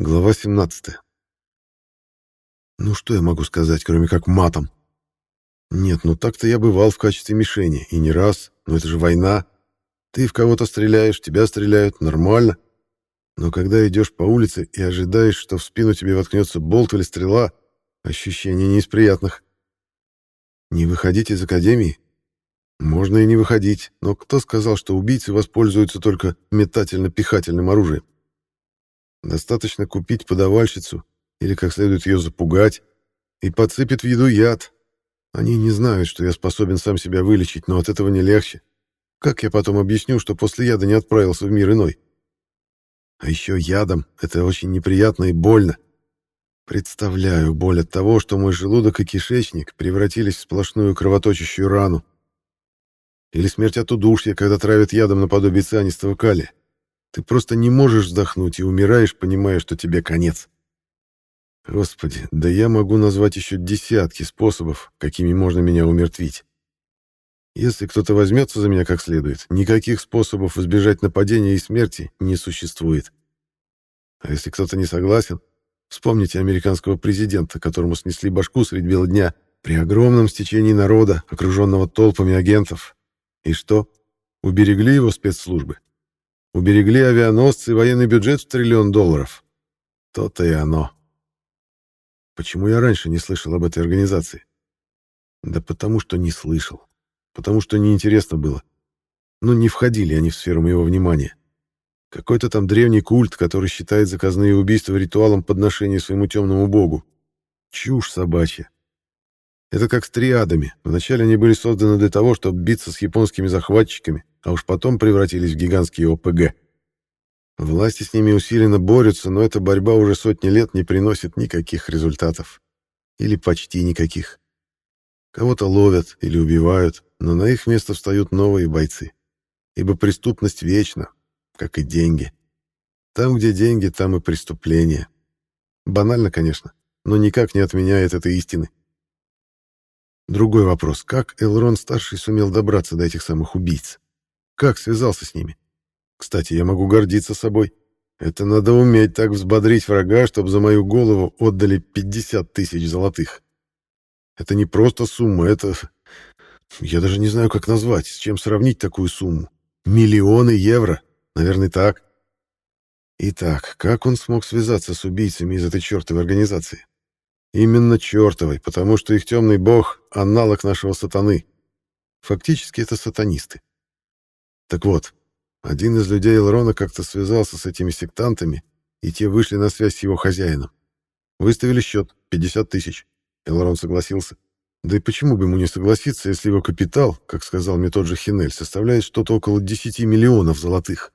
Глава 17. Ну что я могу сказать, кроме как матом? Нет, ну так-то я бывал в качестве мишени, и не раз, но это же война. Ты в кого-то стреляешь, тебя стреляют, нормально. Но когда идешь по улице и ожидаешь, что в спину тебе воткнется болт или стрела, ощущение не из приятных. Не выходить из академии? Можно и не выходить, но кто сказал, что убийцы воспользуются только метательно-пихательным оружием? Достаточно купить подавальщицу или как следует ее запугать, и подсыпет в еду яд. Они не знают, что я способен сам себя вылечить, но от этого не легче. Как я потом объясню, что после яда не отправился в мир иной? А еще ядом это очень неприятно и больно. Представляю боль от того, что мой желудок и кишечник превратились в сплошную кровоточащую рану. Или смерть от удушья, когда травят ядом наподобие цианистого калия. Ты просто не можешь вздохнуть и умираешь, понимая, что тебе конец. Господи, да я могу назвать еще десятки способов, какими можно меня умертвить. Если кто-то возьмется за меня как следует, никаких способов избежать нападения и смерти не существует. А если кто-то не согласен, вспомните американского президента, которому снесли башку средь бела дня при огромном стечении народа, окруженного толпами агентов. И что? Уберегли его спецслужбы? Уберегли авианосцы и военный бюджет в триллион долларов. То-то и оно. Почему я раньше не слышал об этой организации? Да потому что не слышал. Потому что неинтересно было. Ну, не входили они в сферу моего внимания. Какой-то там древний культ, который считает заказные убийства ритуалом подношения своему темному богу. Чушь собачья. Это как с триадами. Вначале они были созданы для того, чтобы биться с японскими захватчиками, а уж потом превратились в гигантские ОПГ. Власти с ними усиленно борются, но эта борьба уже сотни лет не приносит никаких результатов. Или почти никаких. Кого-то ловят или убивают, но на их место встают новые бойцы. Ибо преступность вечна, как и деньги. Там, где деньги, там и преступление. Банально, конечно, но никак не отменяет этой истины. Другой вопрос. Как Элрон-старший сумел добраться до этих самых убийц? Как связался с ними? Кстати, я могу гордиться собой. Это надо уметь так взбодрить врага, чтобы за мою голову отдали 50 тысяч золотых. Это не просто сумма, это... Я даже не знаю, как назвать, с чем сравнить такую сумму. Миллионы евро. Наверное, так. Итак, как он смог связаться с убийцами из этой чертовой организации? Именно чертовой, потому что их темный бог — аналог нашего сатаны. Фактически это сатанисты. Так вот, один из людей Элрона как-то связался с этими сектантами, и те вышли на связь с его хозяином. Выставили счет — 50 тысяч. Элрон согласился. Да и почему бы ему не согласиться, если его капитал, как сказал мне тот же Хинель, составляет что-то около 10 миллионов золотых?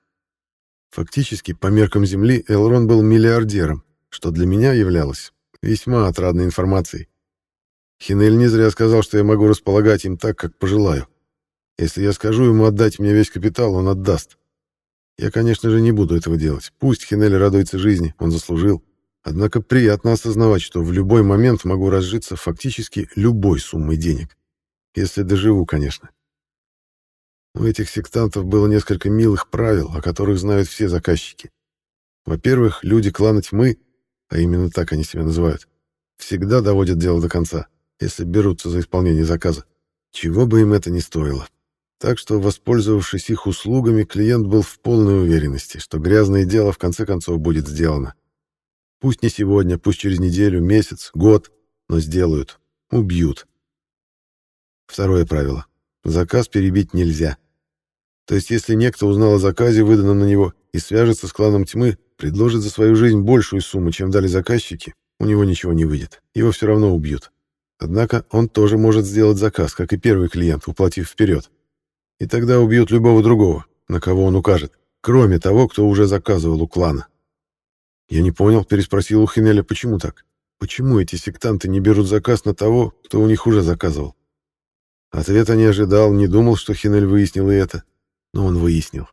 Фактически, по меркам Земли, Элрон был миллиардером, что для меня являлось весьма отрадной информацией. Хинель не зря сказал, что я могу располагать им так, как пожелаю. Если я скажу ему отдать мне весь капитал, он отдаст. Я, конечно же, не буду этого делать. Пусть Хинель радуется жизни, он заслужил. Однако приятно осознавать, что в любой момент могу разжиться фактически любой суммой денег. Если доживу, конечно. У этих сектантов было несколько милых правил, о которых знают все заказчики. Во-первых, люди клана тьмы, а именно так они себя называют, всегда доводят дело до конца, если берутся за исполнение заказа. Чего бы им это ни стоило. Так что, воспользовавшись их услугами, клиент был в полной уверенности, что грязное дело в конце концов будет сделано. Пусть не сегодня, пусть через неделю, месяц, год, но сделают. Убьют. Второе правило. Заказ перебить нельзя. То есть, если некто узнал о заказе, выданном на него, и свяжется с кланом тьмы, предложит за свою жизнь большую сумму, чем дали заказчики, у него ничего не выйдет. Его все равно убьют. Однако он тоже может сделать заказ, как и первый клиент, уплатив вперед и тогда убьют любого другого, на кого он укажет, кроме того, кто уже заказывал у клана. Я не понял, переспросил у Хинеля, почему так? Почему эти сектанты не берут заказ на того, кто у них уже заказывал? Ответа не ожидал, не думал, что Хинель выяснил и это, но он выяснил.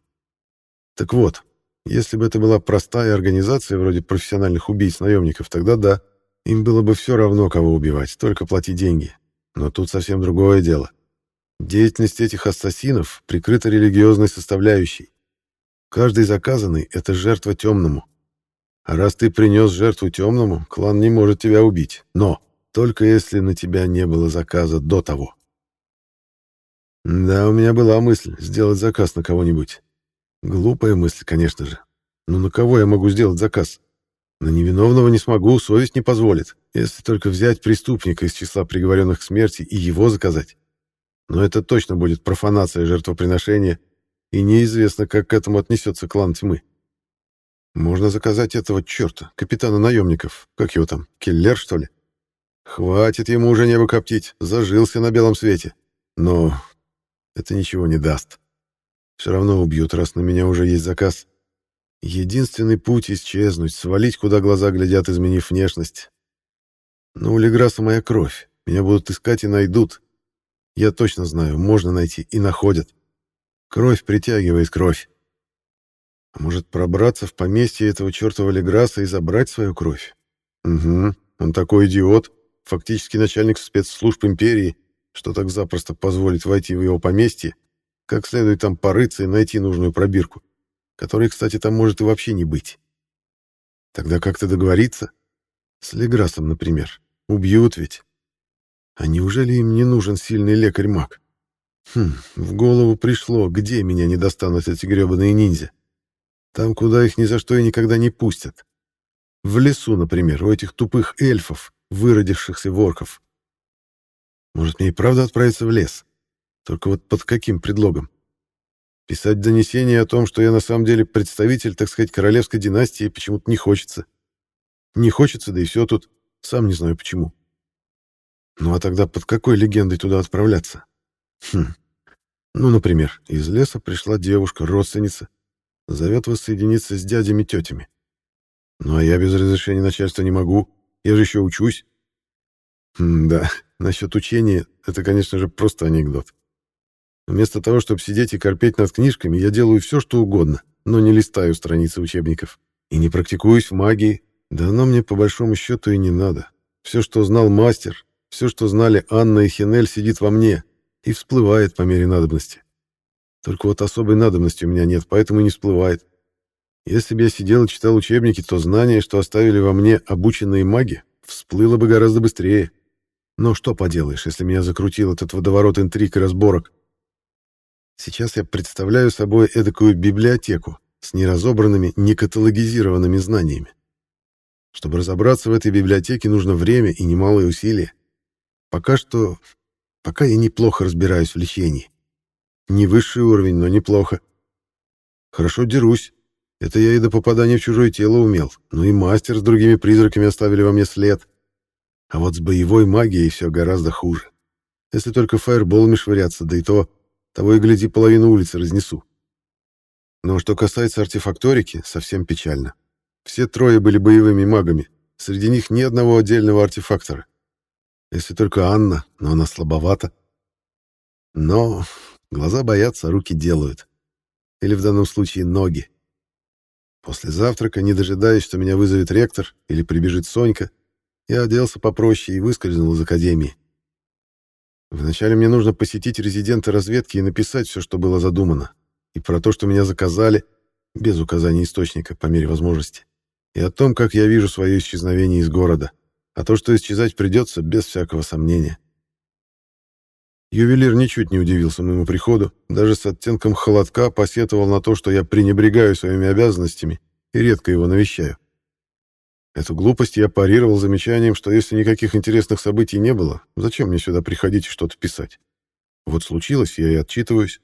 Так вот, если бы это была простая организация вроде профессиональных убийц-наемников, тогда да, им было бы все равно, кого убивать, только плати деньги. Но тут совсем другое дело. Деятельность этих ассасинов прикрыта религиозной составляющей. Каждый заказанный — это жертва темному. А раз ты принес жертву темному, клан не может тебя убить. Но только если на тебя не было заказа до того. Да, у меня была мысль сделать заказ на кого-нибудь. Глупая мысль, конечно же. Но на кого я могу сделать заказ? На невиновного не смогу, совесть не позволит, если только взять преступника из числа приговоренных к смерти и его заказать. Но это точно будет профанация жертвоприношения, и неизвестно, как к этому отнесется клан тьмы. Можно заказать этого черта, капитана наемников, как его там, Келлер, что ли? Хватит ему уже небо коптить, зажился на белом свете. Но это ничего не даст. Все равно убьют, раз на меня уже есть заказ. Единственный путь — исчезнуть, свалить, куда глаза глядят, изменив внешность. Но у Леграса моя кровь. Меня будут искать и найдут. Я точно знаю, можно найти и находят. Кровь притягивает кровь. А может, пробраться в поместье этого чертова Леграса и забрать свою кровь? Угу, он такой идиот, фактически начальник спецслужб империи, что так запросто позволит войти в его поместье, как следует там порыться и найти нужную пробирку, которой, кстати, там может и вообще не быть. Тогда как-то договориться? С Леграсом, например. Убьют ведь. А неужели им не нужен сильный лекарь-маг? Хм, в голову пришло, где меня не достанут эти гребаные ниндзя. Там, куда их ни за что и никогда не пустят. В лесу, например, у этих тупых эльфов, выродившихся ворков. Может, мне и правда отправиться в лес? Только вот под каким предлогом? Писать донесение о том, что я на самом деле представитель, так сказать, королевской династии, почему-то не хочется. Не хочется, да и все тут. Сам не знаю почему. Ну а тогда под какой легендой туда отправляться? Хм. Ну, например, из леса пришла девушка, родственница, зовет воссоединиться с дядями тетями. Ну а я без разрешения начальства не могу, я же еще учусь. М да, насчет учения это, конечно же, просто анекдот. Вместо того, чтобы сидеть и корпеть над книжками, я делаю все, что угодно, но не листаю страницы учебников. И не практикуюсь в магии, да оно мне по большому счету и не надо. Все, что знал мастер, все, что знали Анна и Хинель, сидит во мне и всплывает по мере надобности. Только вот особой надобности у меня нет, поэтому и не всплывает. Если бы я сидел и читал учебники, то знание, что оставили во мне обученные маги, всплыло бы гораздо быстрее. Но что поделаешь, если меня закрутил этот водоворот интриг и разборок? Сейчас я представляю собой эдакую библиотеку с неразобранными, некаталогизированными знаниями. Чтобы разобраться в этой библиотеке, нужно время и немалые усилия. Пока что... Пока я неплохо разбираюсь в лечении. Не высший уровень, но неплохо. Хорошо дерусь. Это я и до попадания в чужое тело умел. Ну и мастер с другими призраками оставили во мне след. А вот с боевой магией все гораздо хуже. Если только фаерболами швыряться, да и то, того и гляди, половину улицы разнесу. Но что касается артефакторики, совсем печально. Все трое были боевыми магами. Среди них ни одного отдельного артефактора. Если только Анна, но она слабовата. Но Глаза боятся, руки делают. Или в данном случае ноги. После завтрака, не дожидаясь, что меня вызовет ректор или прибежит Сонька, я оделся попроще и выскользнул из академии. Вначале мне нужно посетить резидента разведки и написать все, что было задумано. И про то, что меня заказали, без указания источника, по мере возможности. И о том, как я вижу свое исчезновение из города. А то, что исчезать придется, без всякого сомнения. Ювелир ничуть не удивился моему приходу, даже с оттенком холодка посетовал на то, что я пренебрегаю своими обязанностями и редко его навещаю. Эту глупость я парировал замечанием, что если никаких интересных событий не было, зачем мне сюда приходить и что-то писать? Вот случилось, я и отчитываюсь.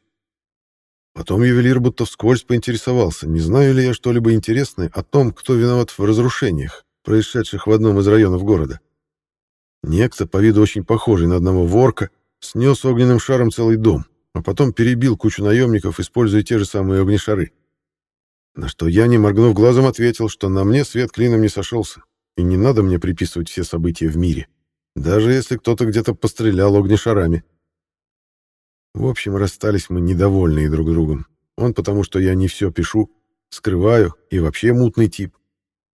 Потом ювелир будто вскользь поинтересовался, не знаю ли я что-либо интересное о том, кто виноват в разрушениях, происшедших в одном из районов города. Некто, по виду очень похожий на одного ворка, снес огненным шаром целый дом, а потом перебил кучу наемников, используя те же самые огнешары. На что я, не моргнув глазом, ответил, что на мне свет клином не сошелся, и не надо мне приписывать все события в мире, даже если кто-то где-то пострелял огнешарами. В общем, расстались мы недовольные друг другом. Он потому, что я не все пишу, скрываю и вообще мутный тип.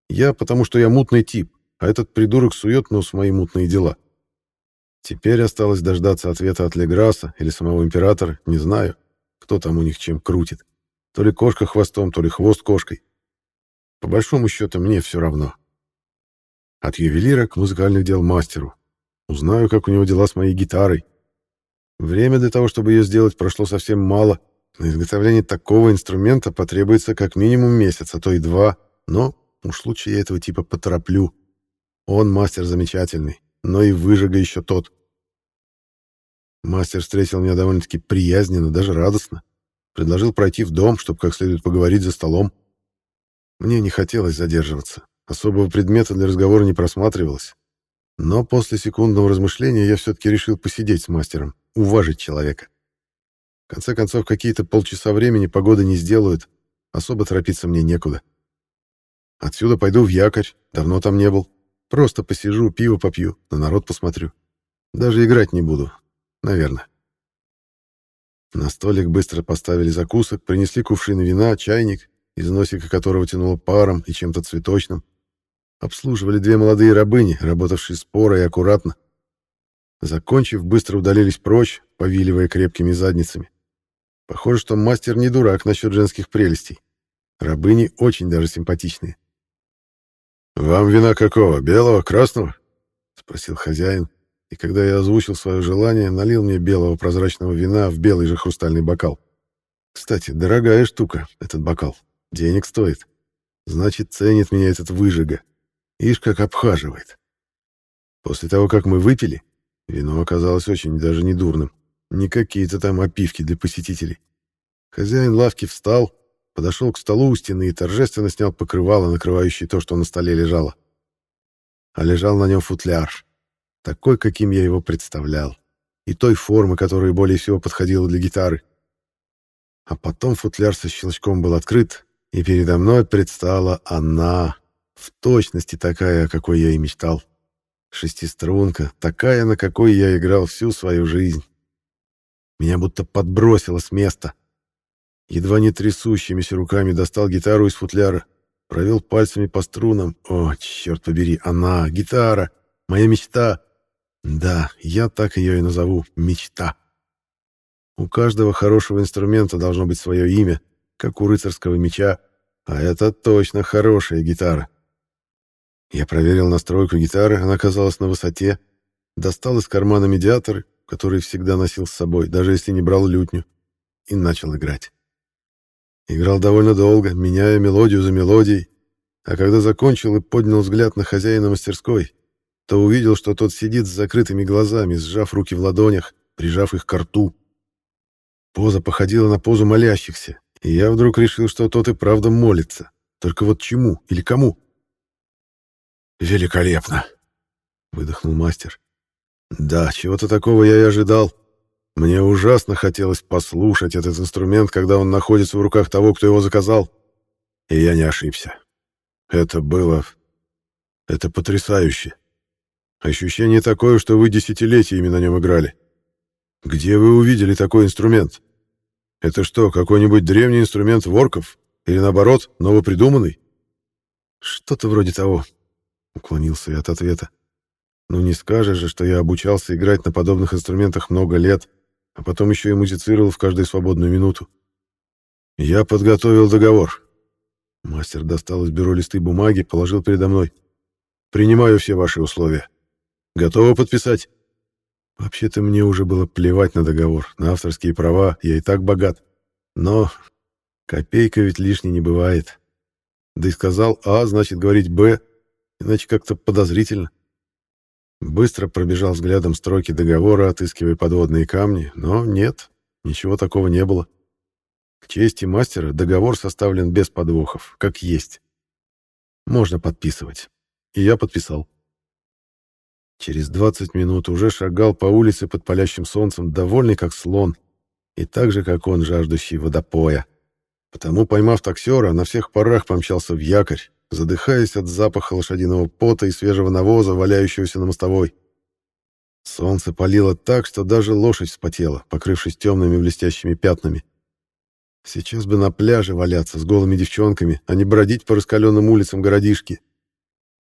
Я потому, что я мутный тип, а этот придурок сует нос в мои мутные дела. Теперь осталось дождаться ответа от Леграса или самого императора, не знаю, кто там у них чем крутит. То ли кошка хвостом, то ли хвост кошкой. По большому счету, мне все равно. От ювелира к музыкальных дел мастеру. Узнаю, как у него дела с моей гитарой. Время для того, чтобы ее сделать, прошло совсем мало. На изготовление такого инструмента потребуется как минимум месяц, а то и два. Но уж лучше я этого типа потороплю. Он мастер замечательный, но и выжига еще тот. Мастер встретил меня довольно-таки приязненно, даже радостно. Предложил пройти в дом, чтобы как следует поговорить за столом. Мне не хотелось задерживаться. Особого предмета для разговора не просматривалось. Но после секундного размышления я все-таки решил посидеть с мастером, уважить человека. В конце концов, какие-то полчаса времени погода не сделают, особо торопиться мне некуда. Отсюда пойду в якорь, давно там не был. Просто посижу, пиво попью, на народ посмотрю. Даже играть не буду, наверное. На столик быстро поставили закусок, принесли кувшин вина, чайник, из носика которого тянуло паром и чем-то цветочным. Обслуживали две молодые рабыни, работавшие споро и аккуратно. Закончив, быстро удалились прочь, повиливая крепкими задницами. Похоже, что мастер не дурак насчет женских прелестей. Рабыни очень даже симпатичные. «Вам вина какого? Белого, красного?» — спросил хозяин, и когда я озвучил свое желание, налил мне белого прозрачного вина в белый же хрустальный бокал. Кстати, дорогая штука этот бокал. Денег стоит. Значит, ценит меня этот выжига. Ишь, как обхаживает. После того, как мы выпили, вино оказалось очень даже недурным. Не какие-то там опивки для посетителей. Хозяин лавки встал, подошел к столу у стены и торжественно снял покрывало, накрывающее то, что на столе лежало. А лежал на нем футляр, такой, каким я его представлял, и той формы, которая более всего подходила для гитары. А потом футляр со щелчком был открыт, и передо мной предстала она, в точности такая, о какой я и мечтал. Шестиструнка, такая, на какой я играл всю свою жизнь. Меня будто подбросило с места. Едва не трясущимися руками достал гитару из футляра, провел пальцами по струнам. О, черт побери, она, гитара, моя мечта. Да, я так ее и назову — мечта. У каждого хорошего инструмента должно быть свое имя, как у рыцарского меча, а это точно хорошая гитара. Я проверил настройку гитары, она оказалась на высоте. Достал из кармана медиатор, который всегда носил с собой, даже если не брал лютню, и начал играть. Играл довольно долго, меняя мелодию за мелодией, а когда закончил и поднял взгляд на хозяина мастерской, то увидел, что тот сидит с закрытыми глазами, сжав руки в ладонях, прижав их к рту. Поза походила на позу молящихся, и я вдруг решил, что тот и правда молится. Только вот чему или кому? «Великолепно!» — выдохнул мастер. «Да, чего-то такого я и ожидал. Мне ужасно хотелось послушать этот инструмент, когда он находится в руках того, кто его заказал. И я не ошибся. Это было... Это потрясающе. Ощущение такое, что вы десятилетиями на нем играли. Где вы увидели такой инструмент? Это что, какой-нибудь древний инструмент ворков? Или наоборот, новопридуманный? Что-то вроде того, Уклонился я от ответа. Ну не скажешь же, что я обучался играть на подобных инструментах много лет, а потом еще и музицировал в каждую свободную минуту. Я подготовил договор. Мастер достал из бюро листы бумаги, положил передо мной. Принимаю все ваши условия. Готовы подписать? Вообще-то мне уже было плевать на договор, на авторские права, я и так богат. Но копейка ведь лишней не бывает. Да и сказал А, значит говорить Б, иначе как-то подозрительно. Быстро пробежал взглядом строки договора, отыскивая подводные камни, но нет, ничего такого не было. К чести мастера договор составлен без подвохов, как есть. Можно подписывать. И я подписал. Через 20 минут уже шагал по улице под палящим солнцем, довольный как слон, и так же, как он, жаждущий водопоя. Потому, поймав таксера, на всех парах помчался в якорь, задыхаясь от запаха лошадиного пота и свежего навоза, валяющегося на мостовой. Солнце палило так, что даже лошадь вспотела, покрывшись темными блестящими пятнами. Сейчас бы на пляже валяться с голыми девчонками, а не бродить по раскаленным улицам городишки.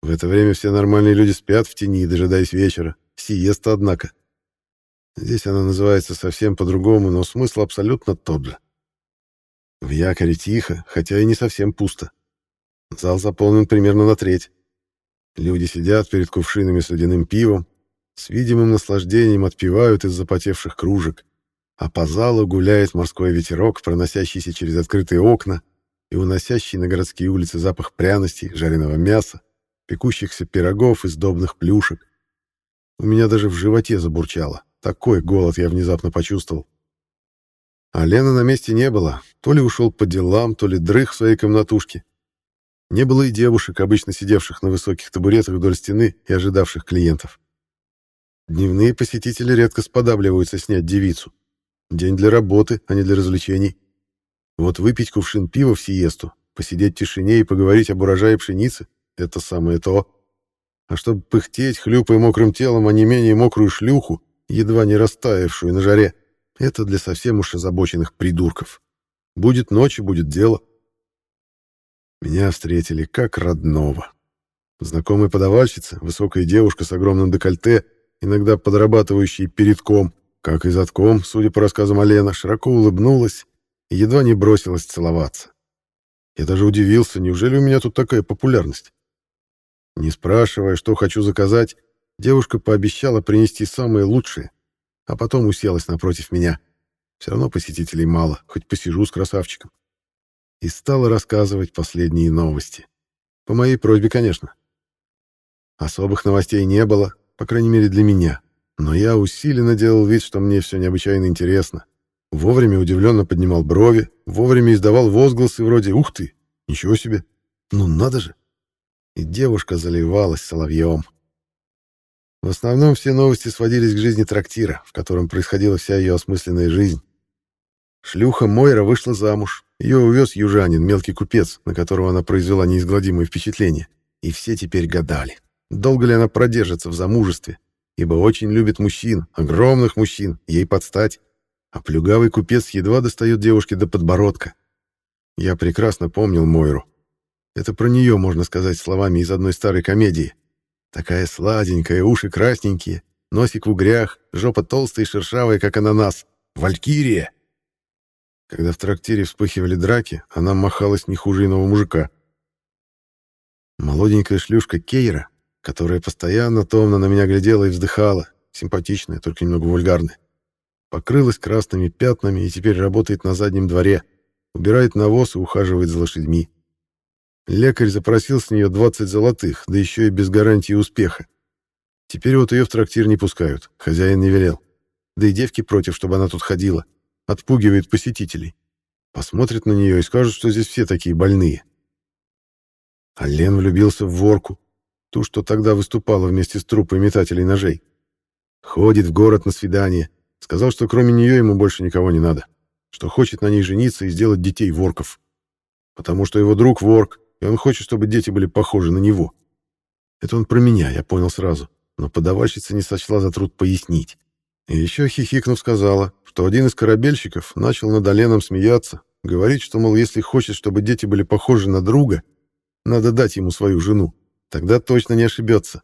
В это время все нормальные люди спят в тени, дожидаясь вечера. Сиеста, однако. Здесь она называется совсем по-другому, но смысл абсолютно тот же. В якоре тихо, хотя и не совсем пусто. Зал заполнен примерно на треть. Люди сидят перед кувшинами с ледяным пивом, с видимым наслаждением отпивают из запотевших кружек, а по залу гуляет морской ветерок, проносящийся через открытые окна и уносящий на городские улицы запах пряностей, жареного мяса, пекущихся пирогов и сдобных плюшек. У меня даже в животе забурчало. Такой голод я внезапно почувствовал. А Лены на месте не было. То ли ушел по делам, то ли дрых в своей комнатушке. Не было и девушек, обычно сидевших на высоких табуретах вдоль стены и ожидавших клиентов. Дневные посетители редко сподабливаются снять девицу. День для работы, а не для развлечений. Вот выпить кувшин пива в сиесту, посидеть в тишине и поговорить об урожае пшеницы — это самое то. А чтобы пыхтеть, хлюпая мокрым телом, а не менее мокрую шлюху, едва не растаявшую на жаре, это для совсем уж озабоченных придурков. Будет ночь и будет дело. Меня встретили как родного. Знакомая подавальщица, высокая девушка с огромным декольте, иногда подрабатывающая передком, как и задком, судя по рассказам Алена, широко улыбнулась и едва не бросилась целоваться. Я даже удивился, неужели у меня тут такая популярность? Не спрашивая, что хочу заказать, девушка пообещала принести самое лучшее, а потом уселась напротив меня. Все равно посетителей мало, хоть посижу с красавчиком и стала рассказывать последние новости. По моей просьбе, конечно. Особых новостей не было, по крайней мере для меня, но я усиленно делал вид, что мне все необычайно интересно. Вовремя удивленно поднимал брови, вовремя издавал возгласы вроде «Ух ты! Ничего себе! Ну надо же!» И девушка заливалась соловьем. В основном все новости сводились к жизни трактира, в котором происходила вся ее осмысленная жизнь. Шлюха Мойра вышла замуж, ее увез южанин, мелкий купец, на которого она произвела неизгладимое впечатление. И все теперь гадали, долго ли она продержится в замужестве, ибо очень любит мужчин, огромных мужчин, ей подстать. А плюгавый купец едва достает девушке до подбородка. Я прекрасно помнил Мойру. Это про нее можно сказать словами из одной старой комедии. Такая сладенькая, уши красненькие, носик в угрях, жопа толстая и шершавая, как ананас. Валькирия! Когда в трактире вспыхивали драки, она махалась не хуже иного мужика. Молоденькая шлюшка Кейра, которая постоянно томно на меня глядела и вздыхала, симпатичная, только немного вульгарная, покрылась красными пятнами и теперь работает на заднем дворе, убирает навоз и ухаживает за лошадьми. Лекарь запросил с нее 20 золотых, да еще и без гарантии успеха. Теперь вот ее в трактир не пускают, хозяин не велел. Да и девки против, чтобы она тут ходила отпугивает посетителей. Посмотрят на нее и скажут, что здесь все такие больные. А Лен влюбился в ворку, ту, что тогда выступала вместе с труппой метателей ножей. Ходит в город на свидание. Сказал, что кроме нее ему больше никого не надо. Что хочет на ней жениться и сделать детей ворков. Потому что его друг ворк, и он хочет, чтобы дети были похожи на него. Это он про меня, я понял сразу. Но подавальщица не сочла за труд пояснить. И еще хихикнув сказала, что один из корабельщиков начал над Оленом смеяться, говорить, что, мол, если хочет, чтобы дети были похожи на друга, надо дать ему свою жену, тогда точно не ошибется.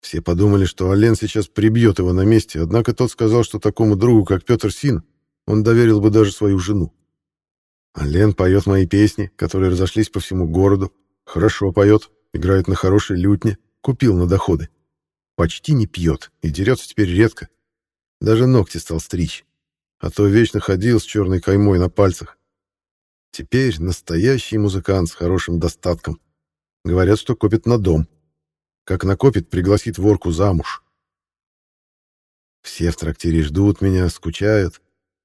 Все подумали, что Олен сейчас прибьет его на месте, однако тот сказал, что такому другу, как Петр Син, он доверил бы даже свою жену. Олен поет мои песни, которые разошлись по всему городу, хорошо поет, играет на хорошей лютне, купил на доходы. Почти не пьет и дерется теперь редко. Даже ногти стал стричь. А то вечно ходил с черной каймой на пальцах. Теперь настоящий музыкант с хорошим достатком. Говорят, что копит на дом. Как накопит, пригласит ворку замуж. Все в трактире ждут меня, скучают.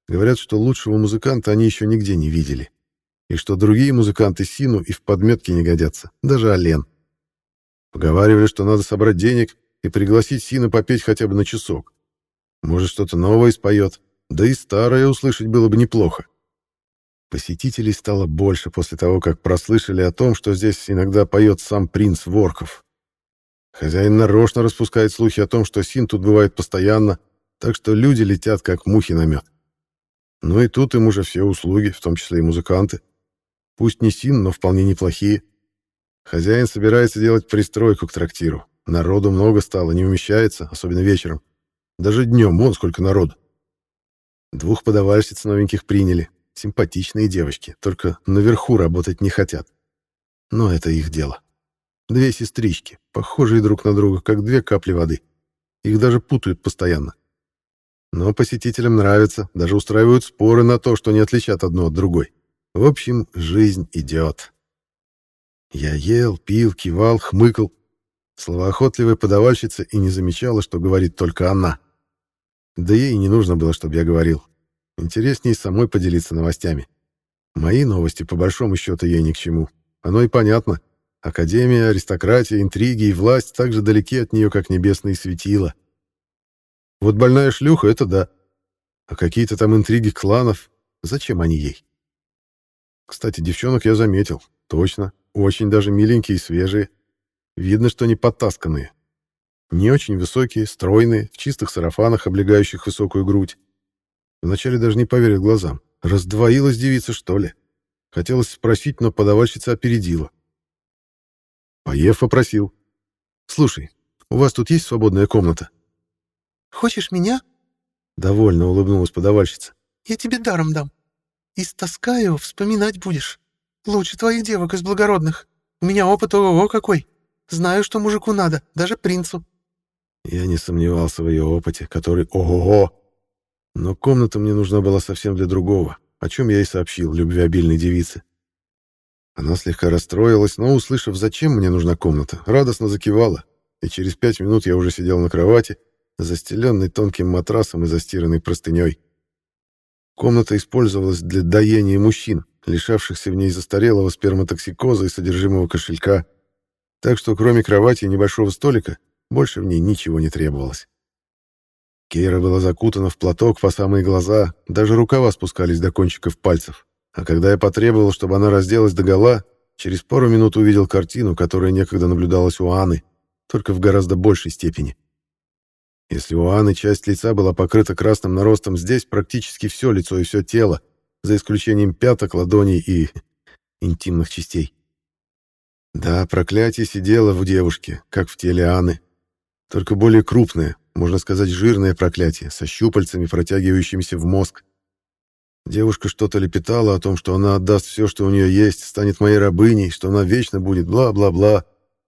Говорят, что лучшего музыканта они еще нигде не видели. И что другие музыканты Сину и в подметке не годятся, даже Олен. Поговаривали, что надо собрать денег и пригласить Сина попеть хотя бы на часок. Может, что-то новое споет, да и старое услышать было бы неплохо. Посетителей стало больше после того, как прослышали о том, что здесь иногда поет сам принц Ворков. Хозяин нарочно распускает слухи о том, что Син тут бывает постоянно, так что люди летят как мухи на мед. Ну и тут им уже все услуги, в том числе и музыканты. Пусть не Син, но вполне неплохие. Хозяин собирается делать пристройку к трактиру. Народу много стало, не умещается, особенно вечером. Даже днем, вон сколько народу. Двух подавальщиц новеньких приняли. Симпатичные девочки, только наверху работать не хотят. Но это их дело. Две сестрички, похожие друг на друга, как две капли воды. Их даже путают постоянно. Но посетителям нравится, даже устраивают споры на то, что не отличат одно от другой. В общем, жизнь идет. Я ел, пил, кивал, хмыкал. Словоохотливая подавальщица и не замечала, что говорит только она. Да ей не нужно было, чтобы я говорил. Интереснее самой поделиться новостями. Мои новости, по большому счету, ей ни к чему. Оно и понятно. Академия, аристократия, интриги и власть так же далеки от нее, как небесные светила. Вот больная шлюха — это да. А какие-то там интриги кланов, зачем они ей? Кстати, девчонок я заметил. Точно. Очень даже миленькие и свежие. Видно, что не подтасканные. Не очень высокие, стройные, в чистых сарафанах, облегающих высокую грудь. Вначале даже не поверил глазам. Раздвоилась девица, что ли? Хотелось спросить, но подавальщица опередила. Поев попросил. «Слушай, у вас тут есть свободная комната?» «Хочешь меня?» Довольно улыбнулась подавальщица. «Я тебе даром дам. Истаскаю, вспоминать будешь. Лучше твоих девок из благородных. У меня опыт ого какой. Знаю, что мужику надо, даже принцу». Я не сомневался в ее опыте, который ого-го. Но комната мне нужна была совсем для другого, о чем я и сообщил любвеобильной девице. Она слегка расстроилась, но, услышав, зачем мне нужна комната, радостно закивала, и через пять минут я уже сидел на кровати, застеленной тонким матрасом и застиранной простыней. Комната использовалась для доения мужчин, лишавшихся в ней застарелого сперматоксикоза и содержимого кошелька, так что кроме кровати и небольшого столика больше в ней ничего не требовалось. Кейра была закутана в платок по самые глаза, даже рукава спускались до кончиков пальцев. А когда я потребовал, чтобы она разделась догола, через пару минут увидел картину, которая некогда наблюдалась у Анны, только в гораздо большей степени. Если у Анны часть лица была покрыта красным наростом, здесь практически все лицо и все тело, за исключением пяток, ладоней и интимных частей. Да, проклятие сидело в девушке, как в теле Анны, только более крупное, можно сказать, жирное проклятие, со щупальцами, протягивающимися в мозг. Девушка что-то лепетала о том, что она отдаст все, что у нее есть, станет моей рабыней, что она вечно будет бла-бла-бла.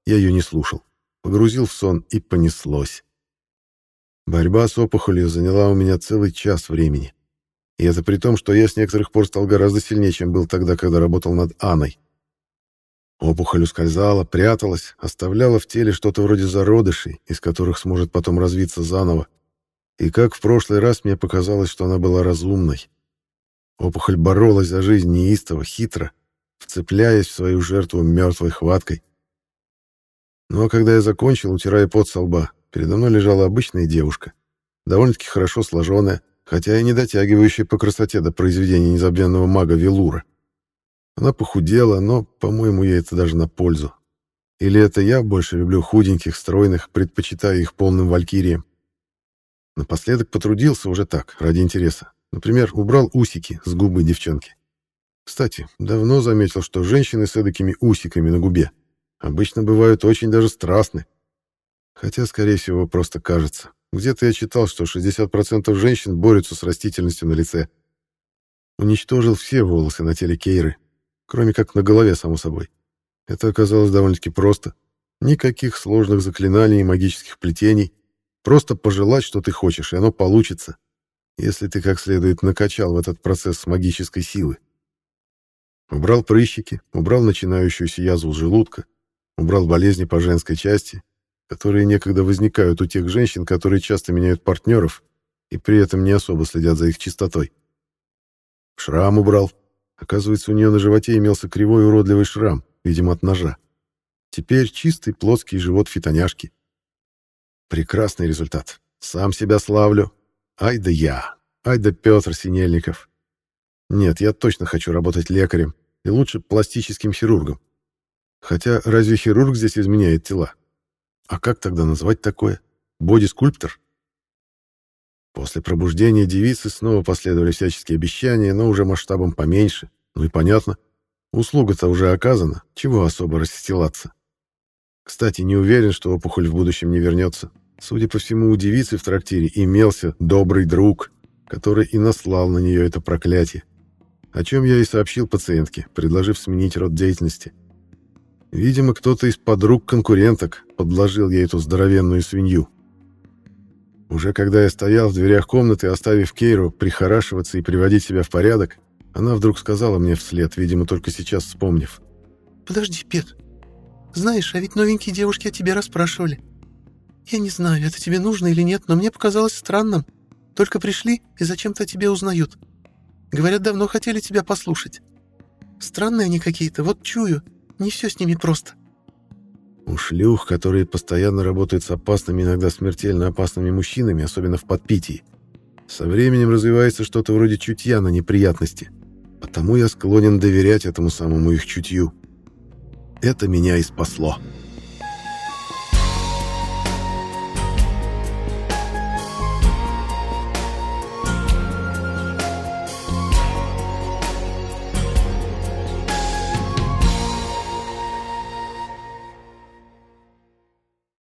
Я ее не слушал. Погрузил в сон и понеслось. Борьба с опухолью заняла у меня целый час времени. И это при том, что я с некоторых пор стал гораздо сильнее, чем был тогда, когда работал над Анной. Опухоль ускользала, пряталась, оставляла в теле что-то вроде зародышей, из которых сможет потом развиться заново. И как в прошлый раз мне показалось, что она была разумной. Опухоль боролась за жизнь неистово, хитро, вцепляясь в свою жертву мертвой хваткой. Ну а когда я закончил, утирая пот со лба, передо мной лежала обычная девушка, довольно-таки хорошо сложенная, хотя и не дотягивающая по красоте до произведения незабвенного мага Велура. Она похудела, но, по-моему, ей это даже на пользу. Или это я больше люблю худеньких, стройных, предпочитая их полным валькириям. Напоследок потрудился уже так, ради интереса. Например, убрал усики с губы девчонки. Кстати, давно заметил, что женщины с эдакими усиками на губе обычно бывают очень даже страстны. Хотя, скорее всего, просто кажется. Где-то я читал, что 60% женщин борются с растительностью на лице. Уничтожил все волосы на теле Кейры, кроме как на голове, само собой. Это оказалось довольно-таки просто. Никаких сложных заклинаний и магических плетений. Просто пожелать, что ты хочешь, и оно получится если ты как следует накачал в этот процесс магической силы. Убрал прыщики, убрал начинающуюся язву желудка, убрал болезни по женской части, которые некогда возникают у тех женщин, которые часто меняют партнеров и при этом не особо следят за их чистотой. Шрам убрал. Оказывается, у нее на животе имелся кривой уродливый шрам, видимо, от ножа. Теперь чистый плоский живот фитоняшки. Прекрасный результат. Сам себя славлю, Ай да я, ай да Петр Синельников. Нет, я точно хочу работать лекарем, и лучше пластическим хирургом. Хотя разве хирург здесь изменяет тела? А как тогда назвать такое? Боди-скульптор? После пробуждения девицы снова последовали всяческие обещания, но уже масштабом поменьше. Ну и понятно. Услуга-то уже оказана, чего особо расстилаться. Кстати, не уверен, что опухоль в будущем не вернется. Судя по всему, у девицы в трактире имелся добрый друг, который и наслал на нее это проклятие, о чем я и сообщил пациентке, предложив сменить род деятельности. Видимо, кто-то из подруг конкуренток подложил ей эту здоровенную свинью. Уже когда я стоял в дверях комнаты, оставив Кейру прихорашиваться и приводить себя в порядок, она вдруг сказала мне вслед, видимо, только сейчас вспомнив. «Подожди, Пет. Знаешь, а ведь новенькие девушки о тебе расспрашивали. Я не знаю, это тебе нужно или нет, но мне показалось странным. Только пришли и зачем-то о тебе узнают. Говорят, давно хотели тебя послушать. Странные они какие-то, вот чую. Не все с ними просто». У шлюх, которые постоянно работают с опасными, иногда смертельно опасными мужчинами, особенно в подпитии, со временем развивается что-то вроде чутья на неприятности. Потому я склонен доверять этому самому их чутью. Это меня и спасло.